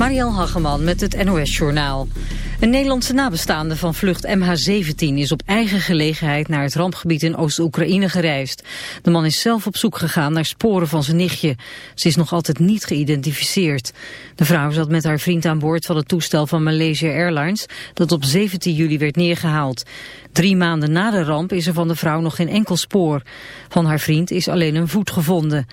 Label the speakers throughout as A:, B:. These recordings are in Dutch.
A: Marielle Hageman met het NOS Journaal. Een Nederlandse nabestaande van vlucht MH17 is op eigen gelegenheid naar het rampgebied in Oost-Oekraïne gereisd. De man is zelf op zoek gegaan naar sporen van zijn nichtje. Ze is nog altijd niet geïdentificeerd. De vrouw zat met haar vriend aan boord van het toestel van Malaysia Airlines dat op 17 juli werd neergehaald. Drie maanden na de ramp is er van de vrouw nog geen enkel spoor. Van haar vriend is alleen een voet gevonden.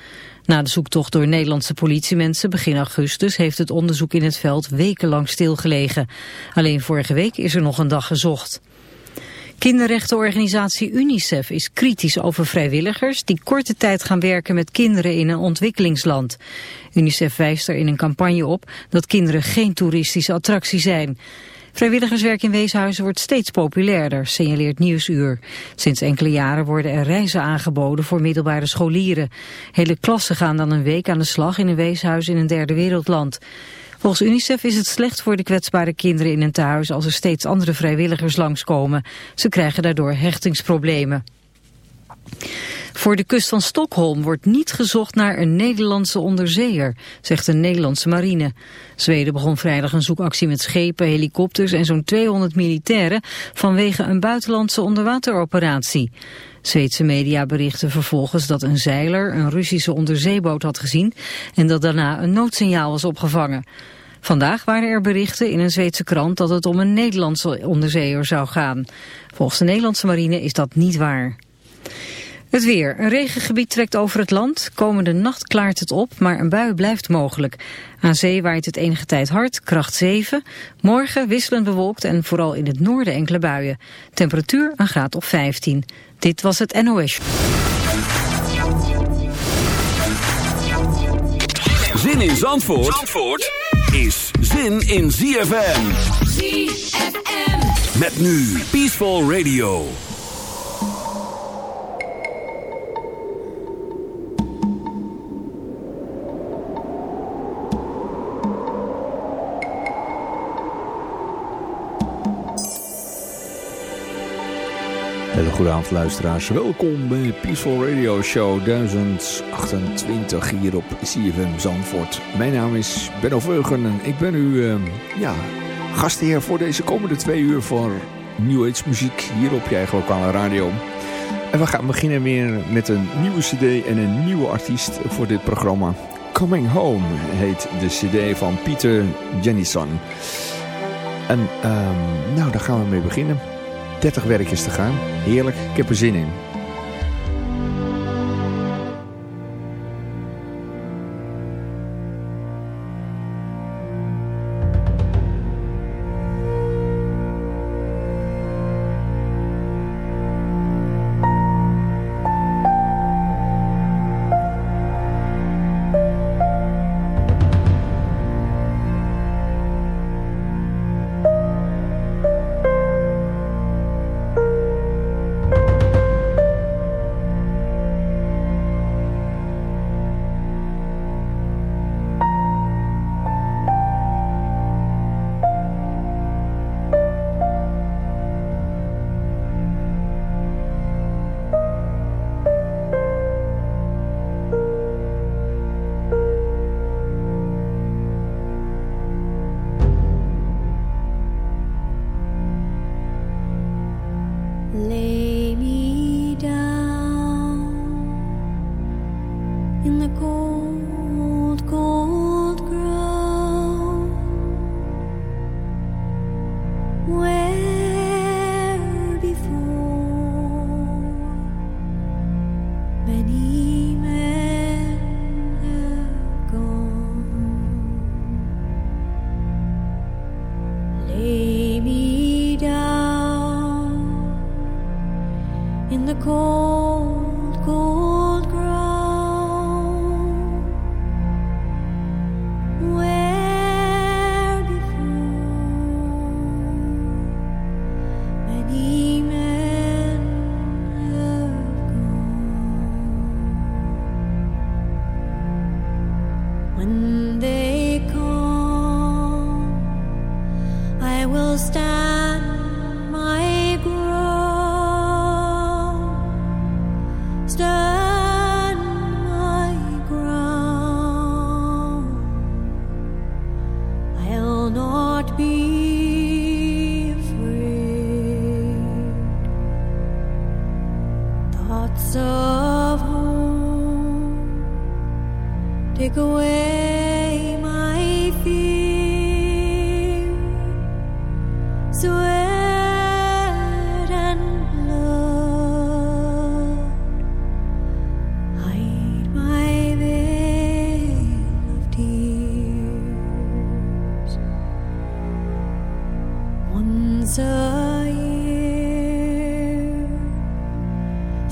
A: Na de zoektocht door Nederlandse politiemensen begin augustus heeft het onderzoek in het veld wekenlang stilgelegen. Alleen vorige week is er nog een dag gezocht. Kinderrechtenorganisatie UNICEF is kritisch over vrijwilligers die korte tijd gaan werken met kinderen in een ontwikkelingsland. UNICEF wijst er in een campagne op dat kinderen geen toeristische attractie zijn. Vrijwilligerswerk in weeshuizen wordt steeds populairder, signaleert Nieuwsuur. Sinds enkele jaren worden er reizen aangeboden voor middelbare scholieren. Hele klassen gaan dan een week aan de slag in een weeshuis in een derde wereldland. Volgens UNICEF is het slecht voor de kwetsbare kinderen in een tehuis als er steeds andere vrijwilligers langskomen. Ze krijgen daardoor hechtingsproblemen. Voor de kust van Stockholm wordt niet gezocht naar een Nederlandse onderzeeër, zegt de Nederlandse marine. Zweden begon vrijdag een zoekactie met schepen, helikopters en zo'n 200 militairen vanwege een buitenlandse onderwateroperatie. Zweedse media berichten vervolgens dat een zeiler een Russische onderzeeboot had gezien en dat daarna een noodsignaal was opgevangen. Vandaag waren er berichten in een Zweedse krant dat het om een Nederlandse onderzeeër zou gaan. Volgens de Nederlandse marine is dat niet waar. Het weer. Een regengebied trekt over het land. Komende nacht klaart het op, maar een bui blijft mogelijk. Aan zee waait het enige tijd hard, kracht 7. Morgen wisselend bewolkt en vooral in het noorden enkele buien. Temperatuur een graad of 15. Dit was het NOS.
B: Zin in Zandvoort, Zandvoort is zin in ZFM. ZFM. Met nu Peaceful Radio.
C: Hele goede avond luisteraars. Welkom bij Peaceful Radio Show 1028 hier op CFM Zandvoort. Mijn naam is Benno Veugen en ik ben uw uh, ja, gastheer voor deze komende twee uur voor New Age muziek hier op je eigen lokale radio. En we gaan beginnen weer met een nieuwe cd en een nieuwe artiest voor dit programma. Coming Home heet de cd van Pieter Jennison. En um, nou, daar gaan we mee beginnen. 30 werkjes te gaan. Heerlijk, ik heb er zin in.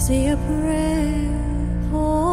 D: say a prayer for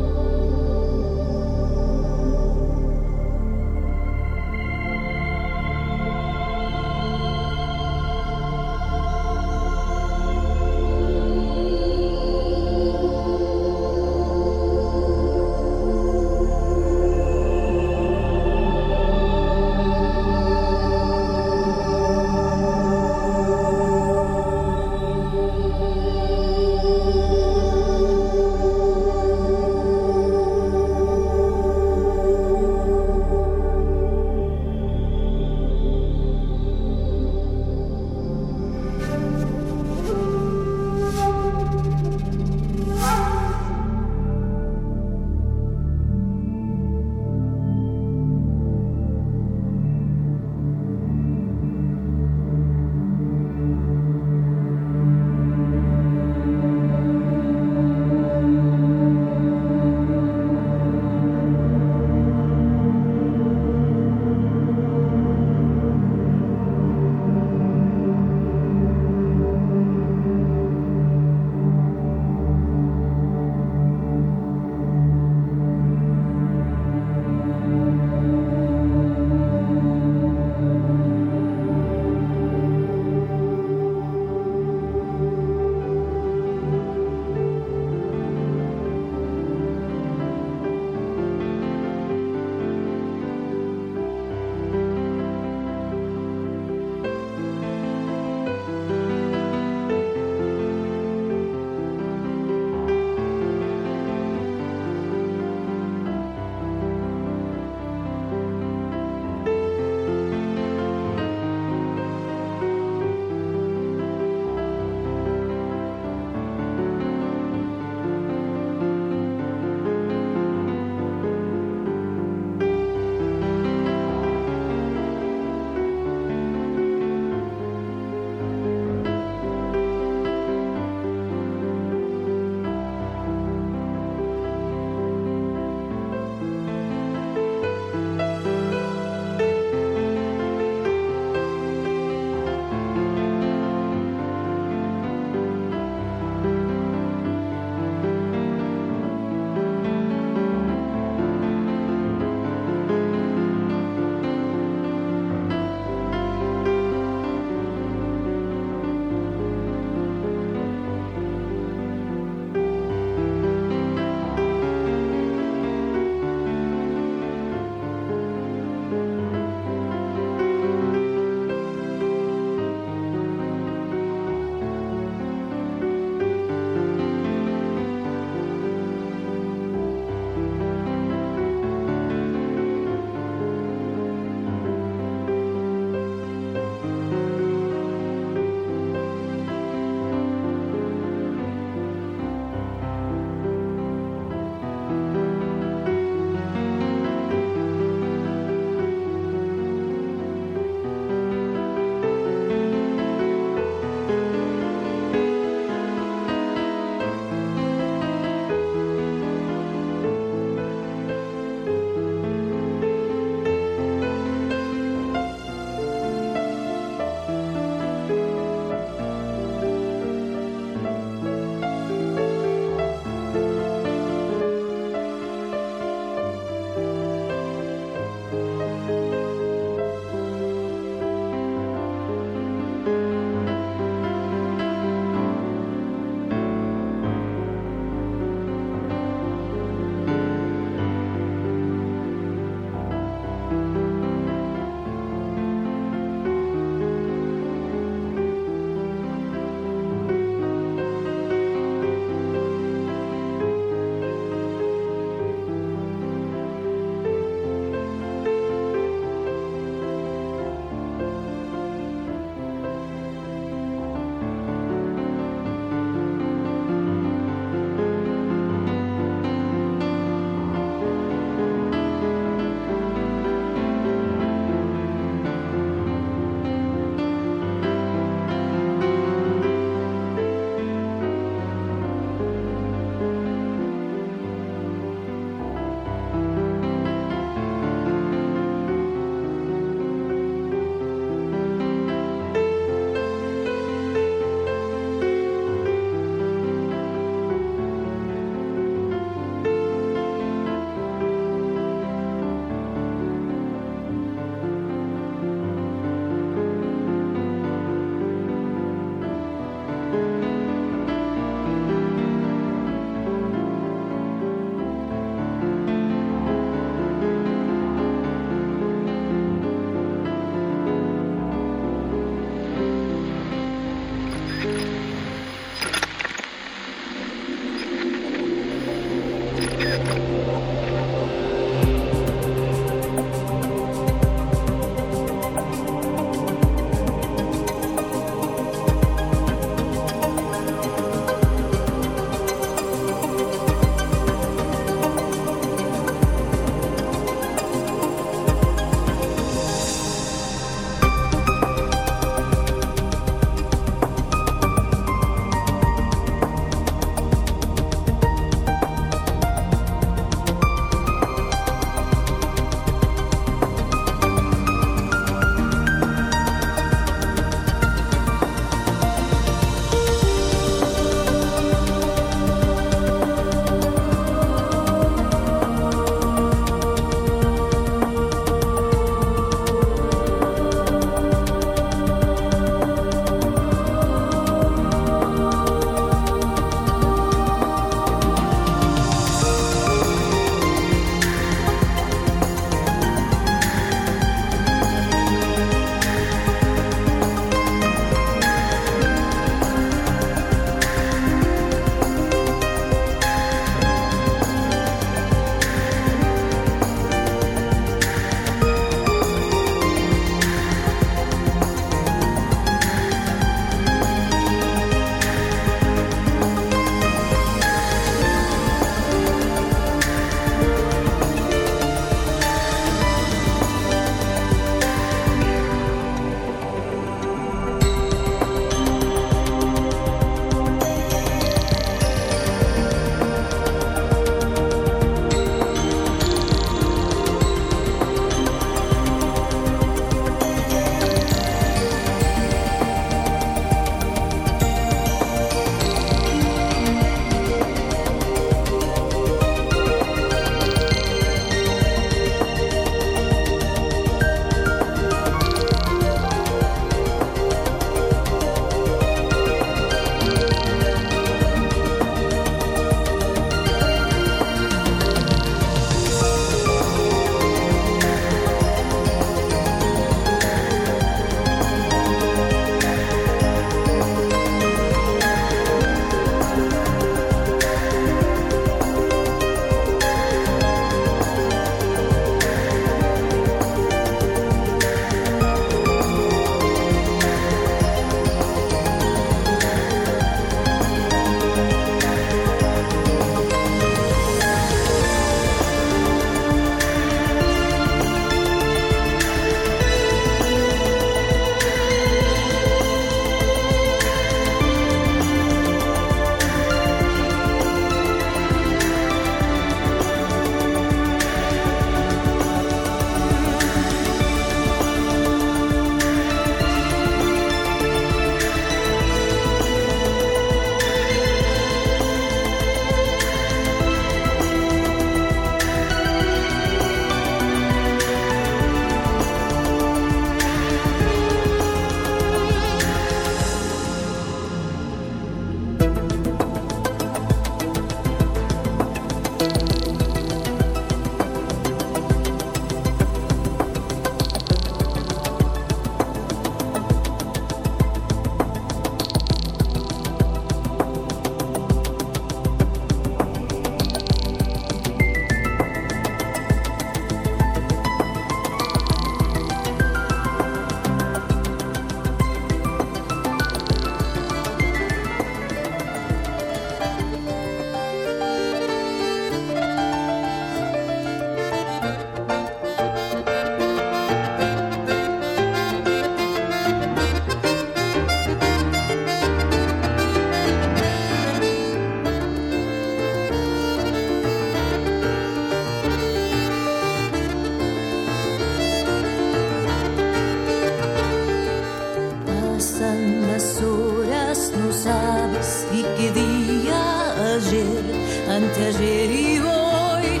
D: no sabes y qué día ayer, anteayer y hoy,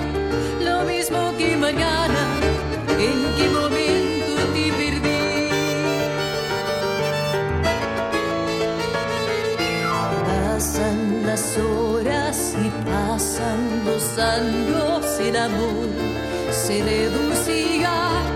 D: lo mismo que mañana, en qué momento te perdí. Pasan las horas y pasan los años, el amor se
B: reducirá.